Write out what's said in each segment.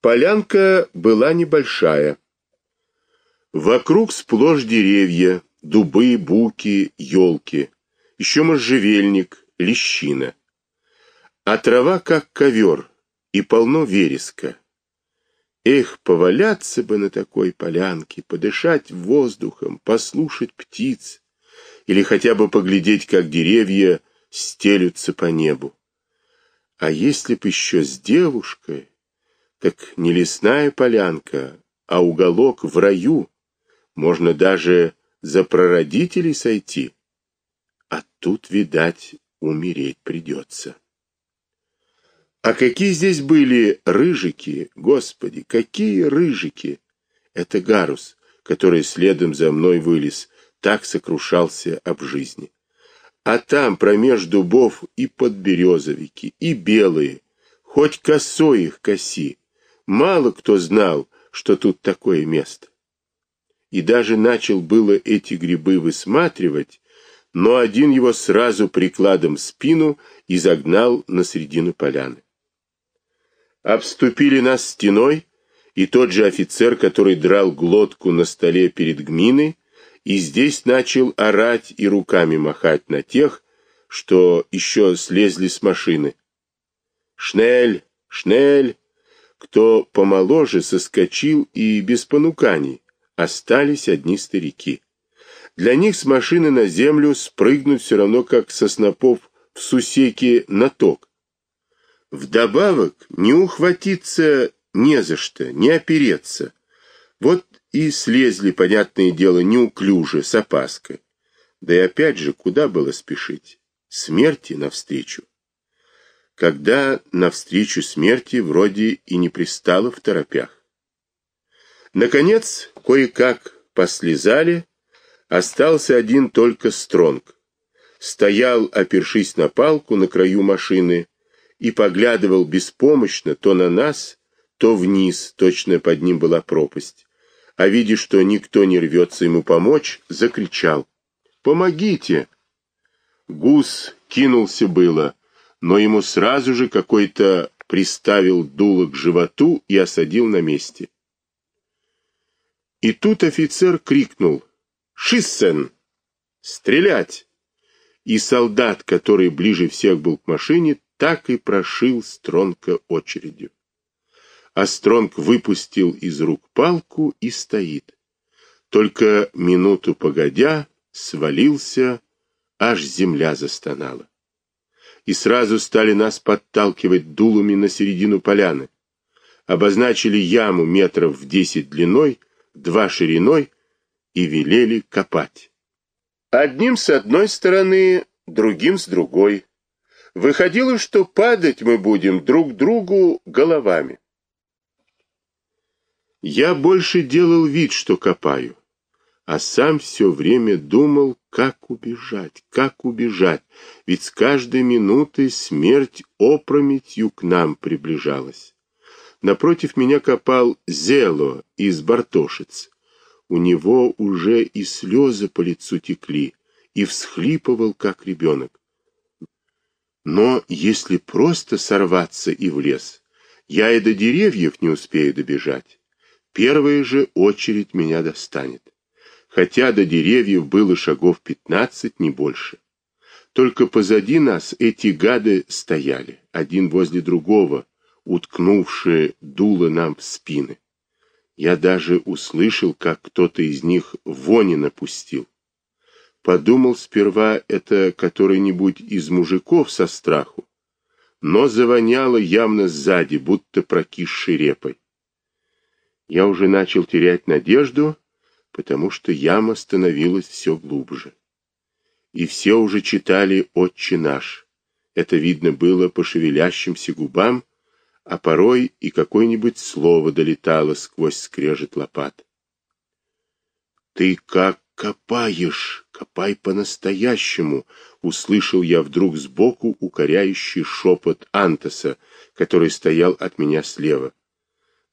Полянка была небольшая. Вокруг сплошь деревья, дубы, буки, елки, еще можжевельник, лещина. А трава как ковер, и полно вереска. Эх, поваляться бы на такой полянке, подышать воздухом, послушать птиц, или хотя бы поглядеть, как деревья стелются по небу. А если б еще с девушкой, так не лесная полянка, а уголок в раю, можно даже за прародителей сойти. А тут, видать, умереть придется. А какие здесь были рыжики, господи, какие рыжики! Это Гарус, который следом за мной вылез, так сокрушался об жизни. А там промеж дубов и подберезовики, и белые, хоть косой их коси. Мало кто знал, что тут такое место. И даже начал было эти грибы высматривать, но один его сразу прикладом в спину и загнал на середину поляны обступили нас стеной, и тот же офицер, который драл глотку на столе перед гминой, и здесь начал орать и руками махать на тех, что еще слезли с машины. «Шнель! Шнель!» Кто помоложе соскочил и без понуканий, остались одни старики. Для них с машины на землю спрыгнуть все равно, как со снопов в сусеке на ток. Вдобавок не ухватиться не за что, не опереться. Вот и слезли, понятное дело, неуклюже, с опаской. Да и опять же, куда было спешить? Смерти навстречу. Когда навстречу смерти вроде и не пристало в торопях. Наконец, кое-как послезали, остался один только Стронг. Стоял, опершись на палку на краю машины, и поглядывал беспомощно то на нас, то вниз, точно под ним была пропасть. А видя, что никто не рвется ему помочь, закричал: "Помогите!" Гус кинулся было, но ему сразу же какой-то приставил дуло к животу и осадил на месте. И тут офицер крикнул: "Шиссен! Стрелять!" И солдат, который ближе всех был к машине, так и прошил Стронка очередью. А Стронг выпустил из рук палку и стоит. Только минуту погодя свалился, аж земля застонала. И сразу стали нас подталкивать дулами на середину поляны. Обозначили яму метров в десять длиной, два шириной и велели копать. Одним с одной стороны, другим с другой. Выходило, что падать мы будем друг другу головами. Я больше делал вид, что копаю, а сам все время думал, как убежать, как убежать, ведь с каждой минутой смерть опрометью к нам приближалась. Напротив меня копал Зело из Бартошиц. У него уже и слезы по лицу текли, и всхлипывал, как ребенок. Но если просто сорваться и в лес, я и до деревьев не успею добежать. Первая же очередь меня достанет. Хотя до деревьев было шагов пятнадцать, не больше. Только позади нас эти гады стояли, один возле другого, уткнувшие дуло нам в спины. Я даже услышал, как кто-то из них вони напустил. Подумал сперва, это который-нибудь из мужиков со страху, но завоняло явно сзади, будто прокисшей репой. Я уже начал терять надежду, потому что яма становилась все глубже. И все уже читали «Отче наш». Это видно было по шевелящимся губам, а порой и какое-нибудь слово долетало сквозь скрежет лопат. «Ты как копаешь, копай по-настоящему, услышал я вдруг сбоку укоряющий шепот Антоса, который стоял от меня слева.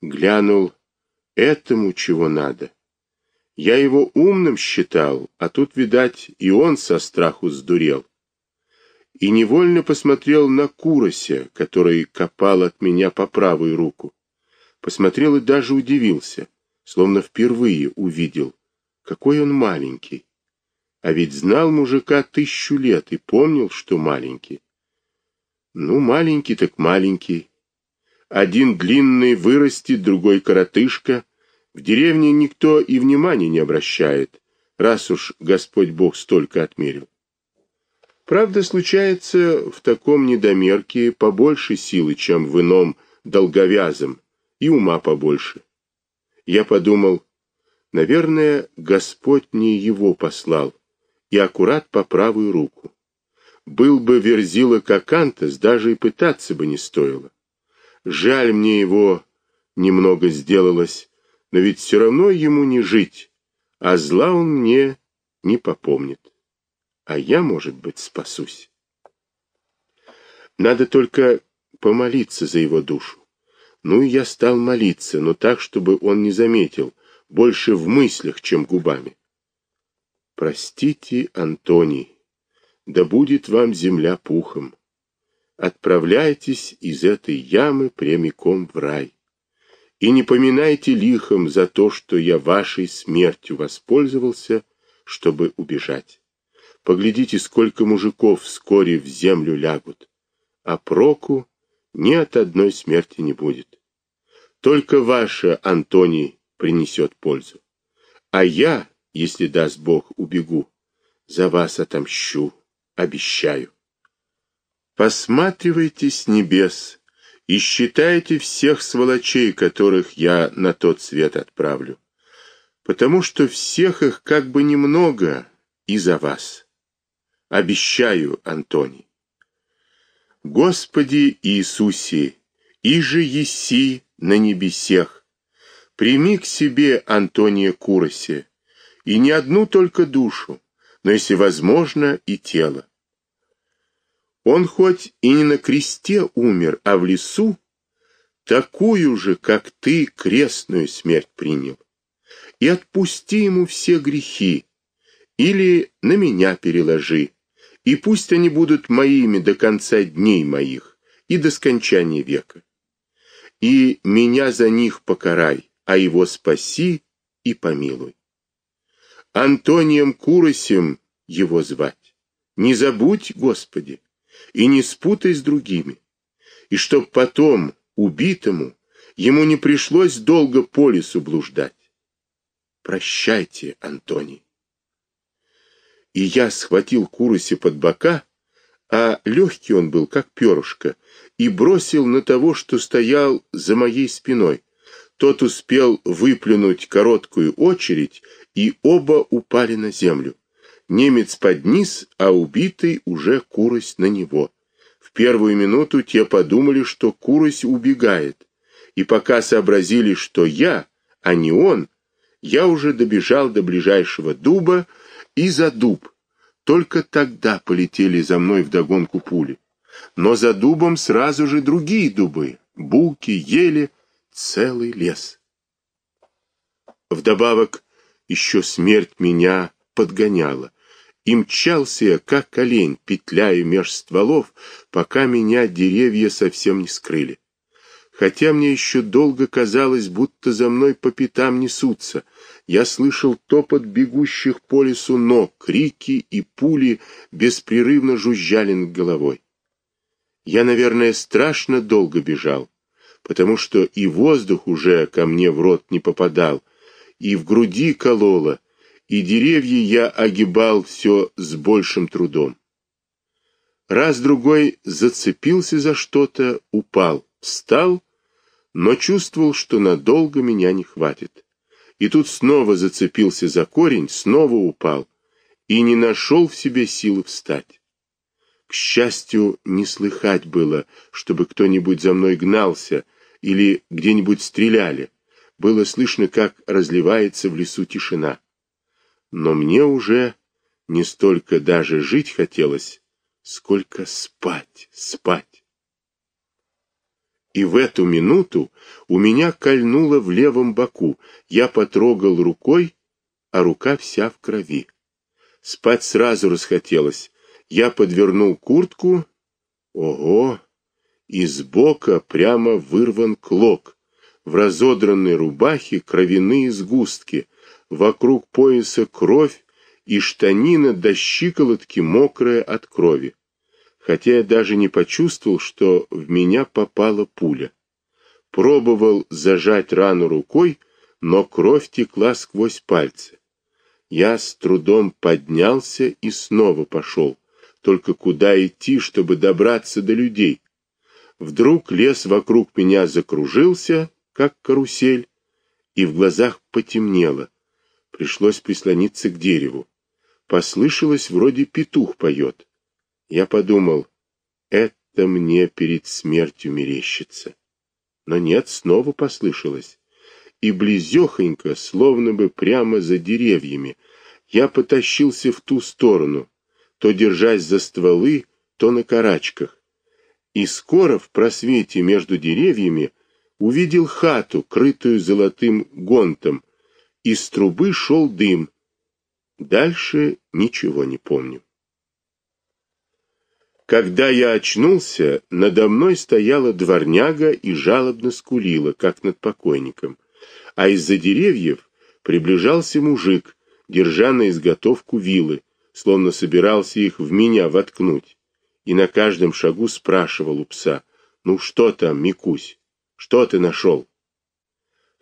Глянул, этому чего надо. Я его умным считал, а тут, видать, и он со страху сдурел. И невольно посмотрел на Курося, который копал от меня по правую руку. посмотрел и даже удивился, словно впервые увидел, какой он маленький. А ведь знал мужика тысячу лет и помнил, что маленький. Ну, маленький так маленький. Один длинный вырастет, другой коротышка. В деревне никто и внимания не обращает, раз уж Господь Бог столько отмерил. Правда, случается в таком недомерке побольше силы, чем в ином долговязом, и ума побольше. Я подумал, наверное, Господь мне его послал, и аккурат по правую руку. Был бы Верзила как Антас, даже и пытаться бы не стоило. Жаль мне его немного сделалось, но ведь все равно ему не жить, а зла он мне не попомнит. А я, может быть, спасусь. Надо только помолиться за его душу. Ну и я стал молиться, но так, чтобы он не заметил, больше в мыслях, чем губами. Простите, Антоний, да будет вам земля пухом. Отправляйтесь из этой ямы прямиком в рай. И не поминайте лихом за то, что я вашей смертью воспользовался, чтобы убежать. Поглядите, сколько мужиков вскоре в землю лягут, а проку ни от одной смерти не будет. Только ваша, Антоний, принесет пользу. А я, если даст Бог, убегу, за вас отомщу обещаю. Посматривайте с небес и считайте всех сволочей, которых я на тот свет отправлю, потому что всех их как бы немного и за вас. Обещаю, Антоний. Господи Иисусе, и же еси на небесех, прими к себе Антония Куросе, и не одну только душу, но, если возможно, и тело. Он хоть и не на кресте умер, а в лесу, такую же, как ты, крестную смерть принял. И отпусти ему все грехи, или на меня переложи, и пусть они будут моими до конца дней моих и до скончания века. И меня за них покарай, а его спаси и помилуй. Антонием Куросем его звать. Не забудь, Господи, и не спутай с другими. И чтоб потом убитому ему не пришлось долго по лесу блуждать. Прощайте, Антоний. И я схватил Куросе под бока, а легкий он был, как перышко, и бросил на того, что стоял за моей спиной. Тот успел выплюнуть короткую очередь и оба упали на землю. Немец под низ, а убитый уже Курось на него. В первую минуту те подумали, что Курось убегает, и пока сообразили, что я, а не он, я уже добежал до ближайшего дуба и за дуб. Только тогда полетели за мной вдогонку пули. Но за дубом сразу же другие дубы, буки, ели, целый лес. Вдобавок еще смерть меня подгоняла. И мчался я, как олень, петляя меж стволов, пока меня деревья совсем не скрыли. Хотя мне еще долго казалось, будто за мной по пятам несутся, я слышал топот бегущих по лесу ног, крики и пули беспрерывно жужжали над головой. Я, наверное, страшно долго бежал, потому что и воздух уже ко мне в рот не попадал, и в груди кололо, и деревья я огибал все с большим трудом. Раз-другой зацепился за что-то, упал, встал, но чувствовал, что надолго меня не хватит. И тут снова зацепился за корень, снова упал, и не нашел в себе силы встать. К счастью, не слыхать было, чтобы кто-нибудь за мной гнался или где-нибудь стреляли было слышно, как разливается в лесу тишина. Но мне уже не столько даже жить хотелось, сколько спать, спать. И в эту минуту у меня кольнуло в левом боку. Я потрогал рукой, а рука вся в крови. Спать сразу расхотелось. Я подвернул куртку. Ого! Из бока прямо вырван клок в разодранной рубахе кровяные сгустки, вокруг пояса кровь и штанина до щиколотки мокрая от крови. Хотя я даже не почувствовал, что в меня попала пуля. Пробовал зажать рану рукой, но кровь текла сквозь пальцы. Я с трудом поднялся и снова пошел. Только куда идти, чтобы добраться до людей? Вдруг лес вокруг меня закружился, как карусель, и в глазах потемнело. Пришлось прислониться к дереву. Послышалось, вроде петух поет. Я подумал, это мне перед смертью мерещится. Но нет, снова послышалось. И близехонько, словно бы прямо за деревьями, я потащился в ту сторону, то держась за стволы, то на карачках. И скоро в просвете между деревьями увидел хату, крытую золотым гонтом. Из трубы шел дым. Дальше ничего не помню. Когда я очнулся, надо мной стояла дворняга и жалобно скулила, как над покойником. А из-за деревьев приближался мужик, держа на изготовку вилы, словно собирался их в меня воткнуть. И на каждом шагу спрашивал у пса, «Ну что там, Микусь?» Что ты нашел?»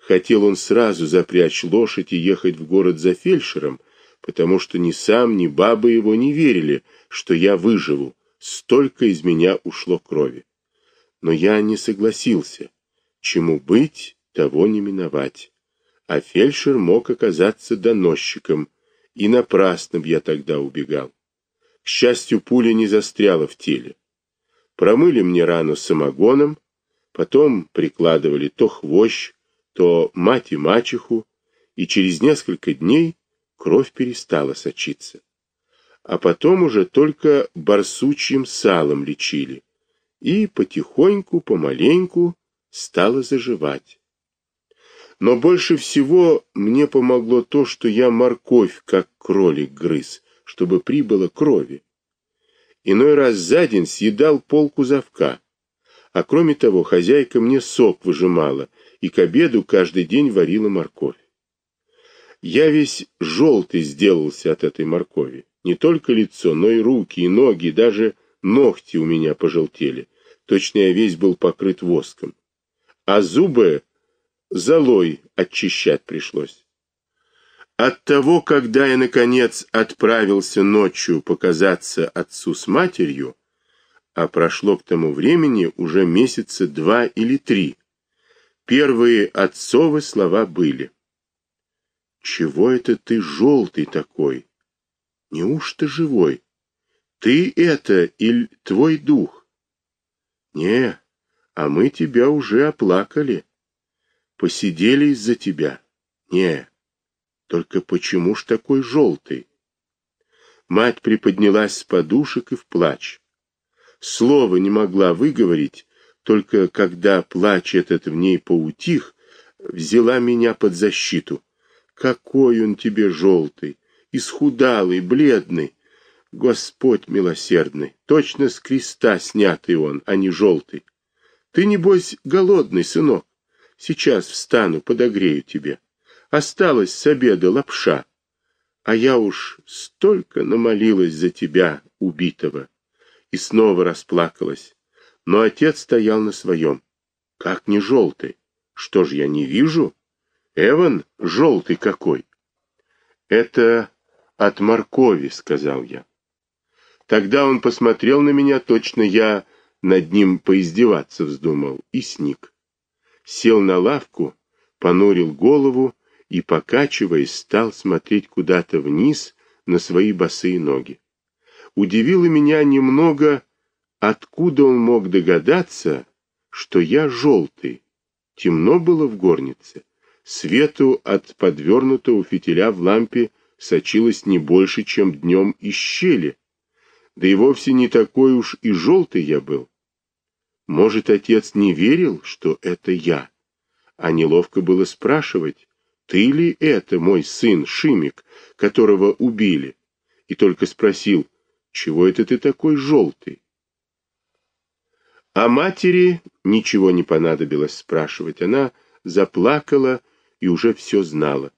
Хотел он сразу запрячь лошадь и ехать в город за фельдшером, потому что ни сам, ни бабы его не верили, что я выживу. Столько из меня ушло крови. Но я не согласился. Чему быть, того не миновать. А фельдшер мог оказаться доносчиком, и напрасно б я тогда убегал. К счастью, пуля не застряла в теле. Промыли мне рану самогоном, Потом прикладывали то хвощ, то мать и мачеху, и через несколько дней кровь перестала сочиться. А потом уже только барсучьим салом лечили, и потихоньку, помаленьку стало заживать. Но больше всего мне помогло то, что я морковь, как кролик, грыз, чтобы прибыло крови. Иной раз за день съедал полку завка, а кроме того, хозяйка мне сок выжимала и к обеду каждый день варила морковь. Я весь желтый сделался от этой моркови. Не только лицо, но и руки, и ноги, даже ногти у меня пожелтели. Точно я весь был покрыт воском. А зубы золой очищать пришлось. От того, когда я, наконец, отправился ночью показаться отцу с матерью, а прошло к тому времени уже месяца два или три. Первые отцовы слова были. «Чего это ты желтый такой? Неужто живой? Ты это или твой дух?» «Не, а мы тебя уже оплакали. Посидели из-за тебя. Не, только почему ж такой желтый?» Мать приподнялась с подушек и в плач слова не могла выговорить, только когда плач этот в ней поутих, взяла меня под защиту. Какой он тебе желтый, исхудалый, бледный. Господь милосердный, точно с креста снятый он, а не желтый. Ты, небось, голодный, сынок. Сейчас встану, подогрею тебе. Осталось с обеда лапша. А я уж столько намолилась за тебя, убитого и снова расплакалась. Но отец стоял на своем. Как не желтый? Что ж я не вижу? Эван желтый какой. Это от моркови, сказал я. Тогда он посмотрел на меня, точно я над ним поиздеваться вздумал, и сник. Сел на лавку, понурил голову и, покачиваясь, стал смотреть куда-то вниз на свои босые ноги удивило меня немного, откуда он мог догадаться, что я желтый. Темно было в горнице. Свету от подвернутого фитиля в лампе сочилось не больше, чем днем из щели. Да и вовсе не такой уж и желтый я был. Может, отец не верил, что это я? А неловко было спрашивать, ты ли это мой сын Шимик, которого убили? И только спросил, чего это ты такой желтый? А матери ничего не понадобилось спрашивать. Она заплакала и уже все знала.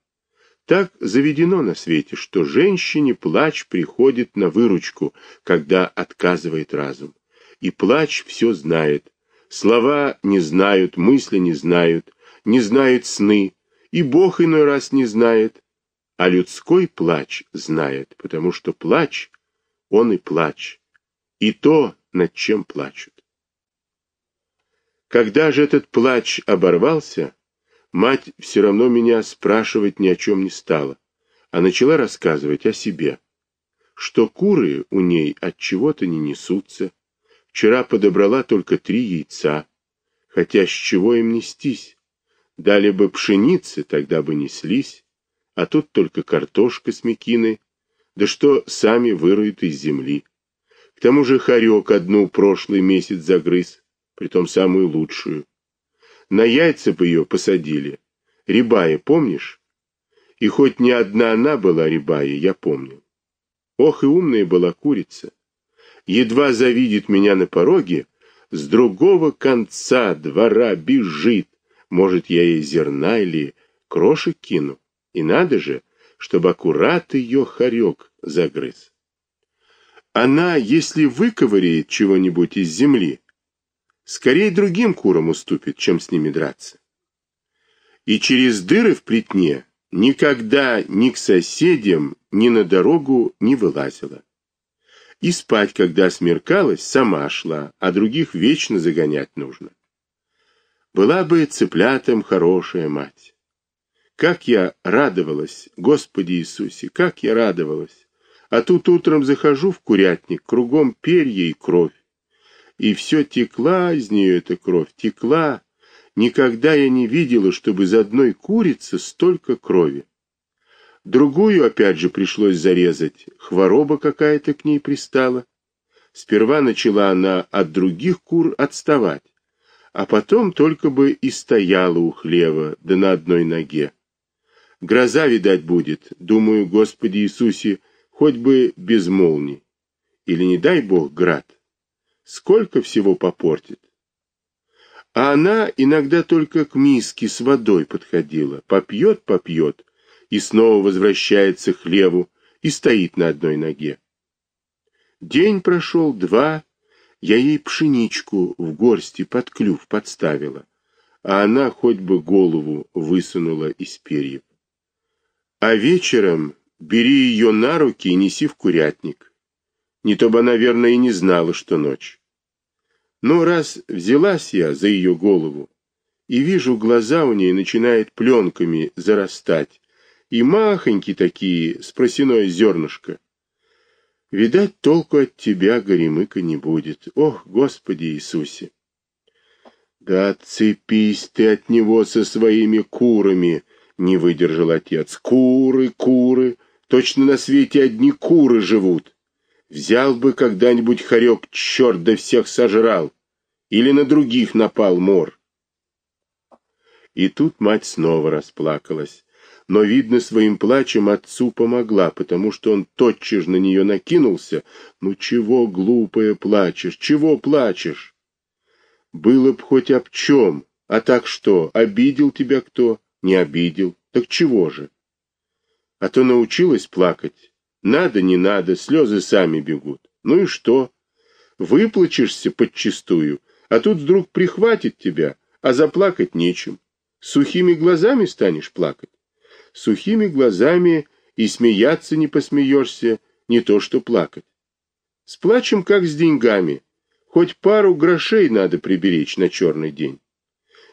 Так заведено на свете, что женщине плач приходит на выручку, когда отказывает разум. И плач все знает. Слова не знают, мысли не знают, не знают сны, и Бог иной раз не знает, а людской плач знает, потому что плач, он и плач, и то, над чем плачут. Когда же этот плач оборвался, мать все равно меня спрашивать ни о чем не стала, а начала рассказывать о себе, что куры у ней от чего-то не несутся. Вчера подобрала только три яйца, хотя с чего им нестись? Дали бы пшеницы, тогда бы неслись, а тут только картошка с мекиной, да что сами выроют из земли. К тому же хорек одну прошлый месяц загрыз, притом самую лучшую. На яйца бы ее посадили. Рябая, помнишь? И хоть не одна она была рябая, я помню. Ох, и умная была курица. Едва завидит меня на пороге, с другого конца двора бежит. Может, я ей зерна или крошек кину. И надо же, чтобы аккурат ее хорек загрыз. Она, если выковыряет чего-нибудь из земли, скорее другим курам уступит, чем с ними драться. И через дыры в плетне никогда ни к соседям, ни на дорогу не вылазила. И спать, когда смеркалось, сама шла, а других вечно загонять нужно. Была бы цыплятам хорошая мать. Как я радовалась, Господи Иисусе, как я радовалась. А тут утром захожу в курятник, кругом перья и кровь и все текла из нее эта кровь, текла. Никогда я не видела, чтобы из одной курицы столько крови. Другую опять же пришлось зарезать, хвороба какая-то к ней пристала. Сперва начала она от других кур отставать, а потом только бы и стояла у хлева, да на одной ноге. Гроза, видать, будет, думаю, Господи Иисусе, хоть бы без молний. Или не дай Бог град сколько всего попортит. А она иногда только к миске с водой подходила, попьет, попьет, и снова возвращается к хлеву и стоит на одной ноге. День прошел, два, я ей пшеничку в горсти под клюв подставила, а она хоть бы голову высунула из перьев. А вечером бери ее на руки и неси в курятник. Не то бы, наверное, и не знала, что ночь. Но раз взялась я за ее голову, и вижу, глаза у нее начинают пленками зарастать, и махонькие такие, с просяное зернышко. Видать, толку от тебя, горемыка, не будет. Ох, Господи Иисусе! Да отцепись ты от него со своими курами, не выдержал отец. Куры, куры, точно на свете одни куры живут. Взял бы когда-нибудь хорек, черт да всех сожрал. Или на других напал мор. И тут мать снова расплакалась. Но, видно, своим плачем отцу помогла, потому что он тотчас на нее накинулся. «Ну чего, глупая, плачешь? Чего плачешь?» «Было б хоть об чем. А так что, обидел тебя кто? Не обидел. Так чего же?» «А то научилась плакать. Надо, не надо, слезы сами бегут. Ну и что? Выплачешься подчистую, а тут вдруг прихватит тебя, а заплакать нечем. Сухими глазами станешь плакать. Сухими глазами и смеяться не посмеешься, не то что плакать. С плачем, как с деньгами. Хоть пару грошей надо приберечь на черный день.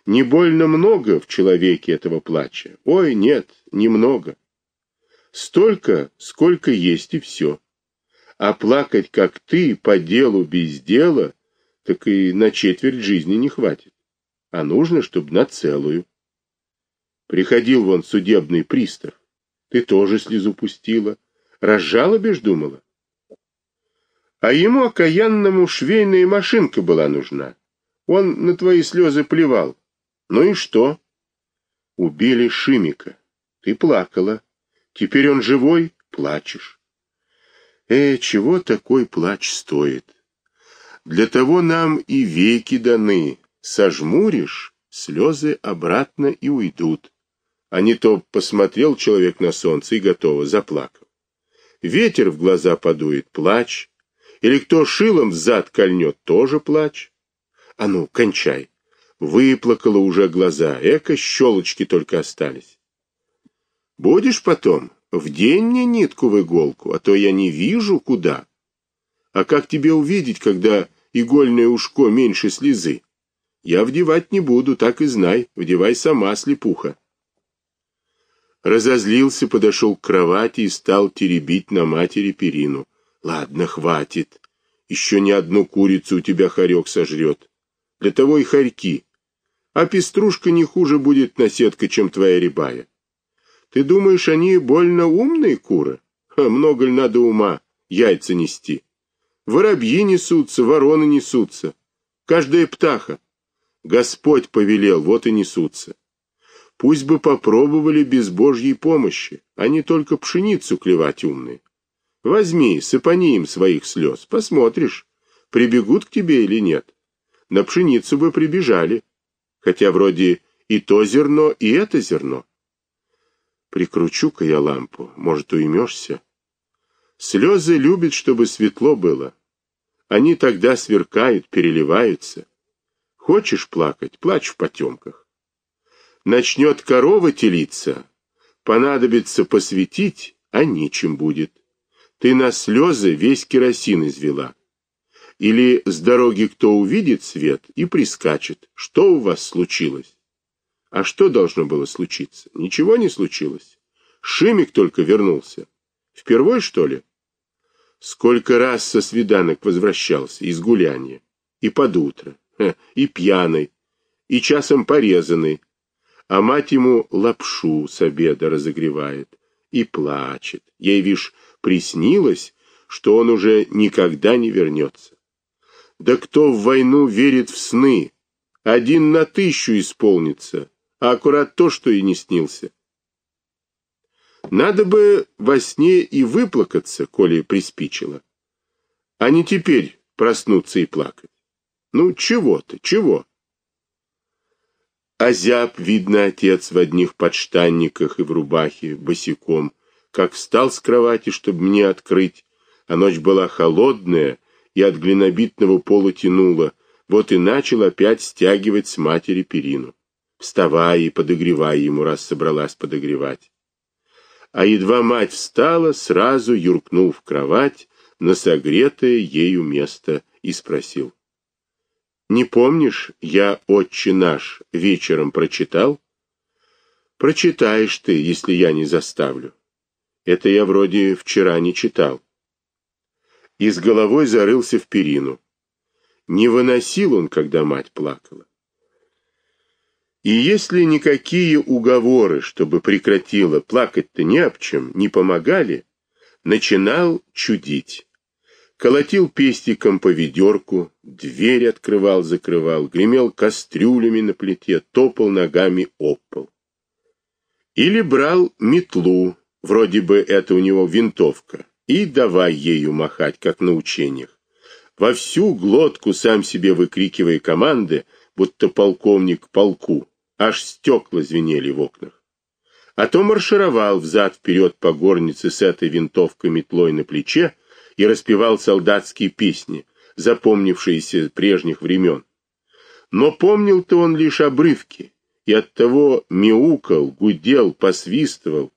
Не больно много в человеке этого плача. Ой, нет, немного. Столько, сколько есть и все. А плакать, как ты, по делу без дела, так и на четверть жизни не хватит. А нужно, чтобы на целую. Приходил вон судебный пристав. Ты тоже слезу пустила. Разжалобишь, думала? А ему окаянному швейная машинка была нужна. Он на твои слезы плевал. Ну и что? Убили Шимика. Ты плакала. Теперь он живой, плачешь. Э, чего такой плач стоит? Для того нам и веки даны. Сожмуришь, слезы обратно и уйдут. А не то посмотрел человек на солнце и готово заплакал. Ветер в глаза подует, плач. Или кто шилом в зад кольнет, тоже плач. А ну, кончай. Выплакала уже глаза, эко щелочки только остались. Будешь потом, вдень мне нитку в иголку, а то я не вижу, куда. А как тебе увидеть, когда игольное ушко меньше слезы? Я вдевать не буду, так и знай, вдевай сама, слепуха. Разозлился, подошел к кровати и стал теребить на матери перину. Ладно, хватит. Еще ни одну курицу у тебя хорек сожрет. Для того и хорьки. А пеструшка не хуже будет наседка, чем твоя рябая. Ты думаешь, они больно умные куры? Ха, много ли надо ума яйца нести? Воробьи несутся, вороны несутся. Каждая птаха. Господь повелел, вот и несутся. Пусть бы попробовали без Божьей помощи, а не только пшеницу клевать умные. Возьми, сыпани им своих слез, посмотришь, прибегут к тебе или нет. На пшеницу бы прибежали, хотя вроде и то зерно, и это зерно. Прикручу-ка я лампу, может, уймешься. Слезы любят, чтобы светло было. Они тогда сверкают, переливаются. Хочешь плакать, плачь в потемках. Начнет корова телиться, понадобится посветить, а нечем будет. Ты на слезы весь керосин извела. Или с дороги кто увидит свет и прискачет. Что у вас случилось? А что должно было случиться? Ничего не случилось. Шимик только вернулся. Впервой, что ли? Сколько раз со свиданок возвращался из гуляния. И под утро, и пьяный, и часом порезанный. А мать ему лапшу с обеда разогревает и плачет. Ей, вишь, приснилось, что он уже никогда не вернется. Да кто в войну верит в сны? Один на тысячу исполнится, а аккурат то, что и не снился. Надо бы во сне и выплакаться, коли приспичило, а не теперь проснуться и плакать. Ну, чего ты, чего? Озяб, видно, отец в одних подштанниках и в рубахе, босиком, как встал с кровати, чтобы мне открыть, а ночь была холодная и от глинобитного пола тянуло, вот и начал опять стягивать с матери перину, вставая и подогревая ему, раз собралась подогревать а едва мать встала, сразу юркнул в кровать на согретое ею место и спросил. «Не помнишь, я «Отче наш» вечером прочитал?» «Прочитаешь ты, если я не заставлю. Это я вроде вчера не читал». И с головой зарылся в перину. Не выносил он, когда мать плакала. И если никакие уговоры, чтобы прекратила плакать-то не об чем, не помогали, начинал чудить. Колотил пестиком по ведерку, дверь открывал-закрывал, гремел кастрюлями на плите, топал ногами об пол. Или брал метлу, вроде бы это у него винтовка, и давай ею махать, как на учениях. Во всю глотку сам себе выкрикивая команды, будто полковник полку аж стекла звенели в окнах. А то маршировал взад-вперед по горнице с этой винтовкой метлой на плече и распевал солдатские песни, запомнившиеся прежних времен. Но помнил-то он лишь обрывки, и оттого мяукал, гудел, посвистывал,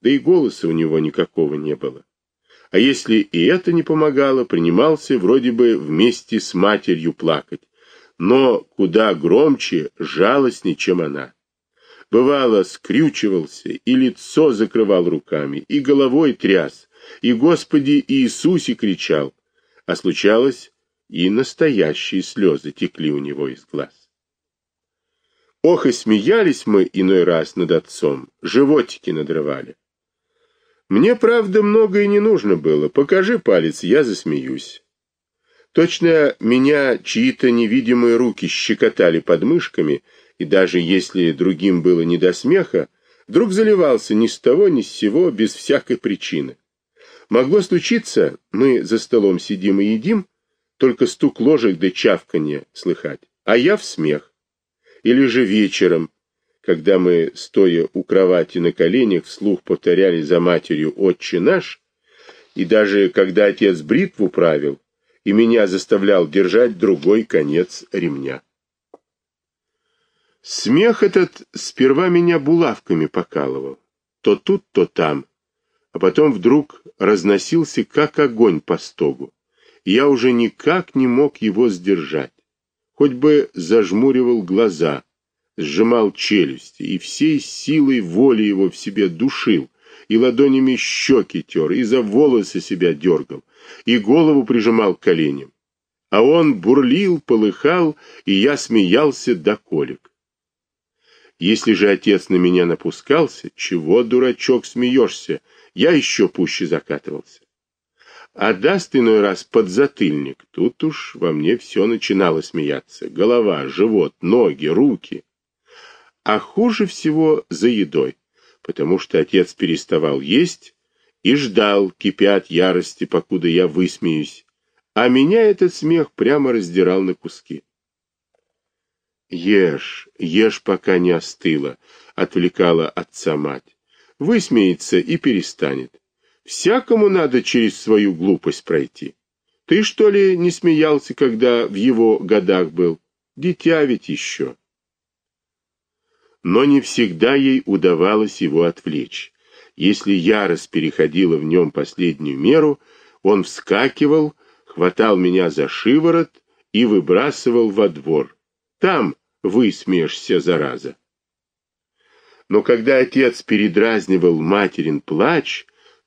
да и голоса у него никакого не было. А если и это не помогало, принимался вроде бы вместе с матерью плакать, но куда громче, жалостней, чем она. Бывало, скрючивался и лицо закрывал руками, и головой тряс, и «Господи Иисусе!» кричал, а случалось, и настоящие слезы текли у него из глаз. Ох, и смеялись мы иной раз над отцом, животики надрывали. Мне, правда, много и не нужно было. Покажи палец, я засмеюсь. Точно меня чьи-то невидимые руки щекотали подмышками, и даже если другим было не до смеха, вдруг заливался ни с того ни с сего, без всякой причины. Могло случиться, мы за столом сидим и едим, только стук ложек да чавканье слыхать, а я в смех. или же вечером, когда мы, стоя у кровати на коленях, вслух повторяли за матерью «Отче наш», и даже когда отец бритву правил, и меня заставлял держать другой конец ремня. Смех этот сперва меня булавками покалывал, то тут, то там, а потом вдруг разносился, как огонь по стогу. Я уже никак не мог его сдержать, хоть бы зажмуривал глаза, сжимал челюсти и всей силой воли его в себе душил, и ладонями щеки тер, и за волосы себя дергал, и голову прижимал к коленям. А он бурлил, полыхал, и я смеялся до колик. Если же отец на меня напускался, чего, дурачок, смеешься, я еще пуще закатывался. А даст иной раз подзатыльник, тут уж во мне все начинало смеяться. Голова, живот, ноги, руки. А хуже всего за едой, потому что отец переставал есть и ждал, кипя от ярости, покуда я высмеюсь, а меня этот смех прямо раздирал на куски. «Ешь, ешь, пока не остыло», — отвлекала отца мать. «Высмеется и перестанет. Всякому надо через свою глупость пройти. Ты, что ли, не смеялся, когда в его годах был? Дитя ведь еще». Но не всегда ей удавалось его отвлечь. Если ярость переходила в нем последнюю меру, он вскакивал, хватал меня за шиворот и выбрасывал во двор. Там высмеешься, зараза. Но когда отец передразнивал материн плач,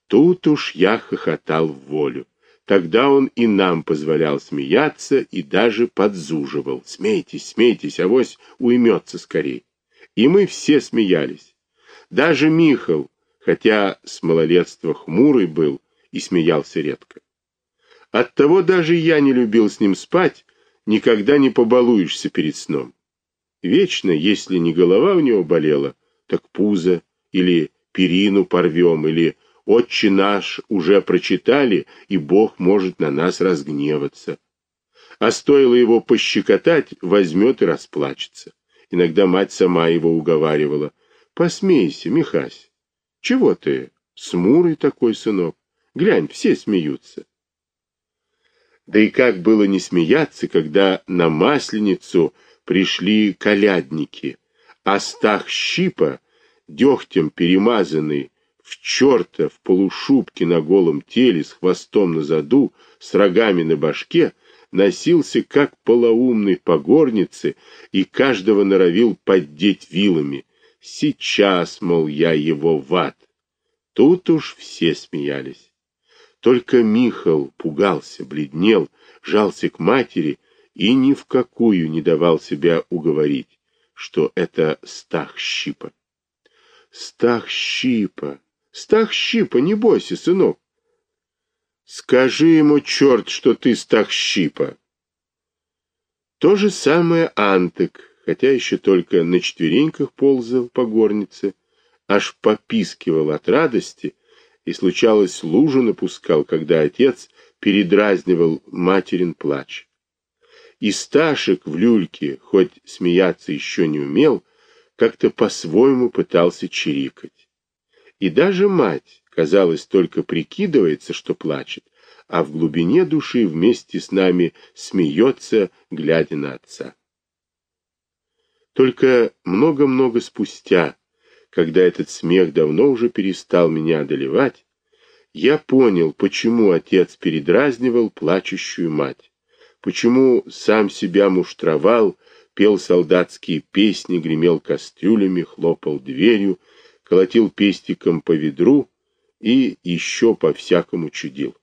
тут уж я хохотал в волю. Тогда он и нам позволял смеяться и даже подзуживал. Смейтесь, смейтесь, авось уймется скорей. И мы все смеялись. Даже Михал, хотя с малолетства хмурый был и смеялся редко. Оттого даже я не любил с ним спать, никогда не побалуешься перед сном. Вечно, если не голова у него болела, так пузо, или перину порвем, или «Отче наш» уже прочитали, и Бог может на нас разгневаться. А стоило его пощекотать, возьмет и расплачется. Иногда мать сама его уговаривала. «Посмейся, Михась. Чего ты? Смурый такой сынок. Глянь, все смеются». Да и как было не смеяться, когда на Масленицу пришли колядники, а Стах Щипа, дегтем перемазанный, в черта в полушубке на голом теле, с хвостом на заду, с рогами на башке, носился как полоумный по горнице и каждого норовил поддеть вилами. Сейчас, мол, я его в ад. Тут уж все смеялись. Только Михал пугался, бледнел, жался к матери и ни в какую не давал себя уговорить, что это Стах Щипа. Стах Щипа, Стах Щипа, не бойся, сынок. Скажи ему, черт, что ты Стах Щипа. То же самое Антек, хотя еще только на четвереньках ползал по горнице, аж попискивал от радости и, случалось, лужу напускал, когда отец передразнивал материн плач. И Сташек в люльке, хоть смеяться еще не умел, как-то по-своему пытался чирикать. И даже мать, казалось, только прикидывается, что плачет, а в глубине души вместе с нами смеется, глядя на отца. Только много-много спустя, когда этот смех давно уже перестал меня одолевать, я понял, почему отец передразнивал плачущую мать почему сам себя муштровал, пел солдатские песни, гремел кастрюлями, хлопал дверью, колотил пестиком по ведру и еще по-всякому чудил.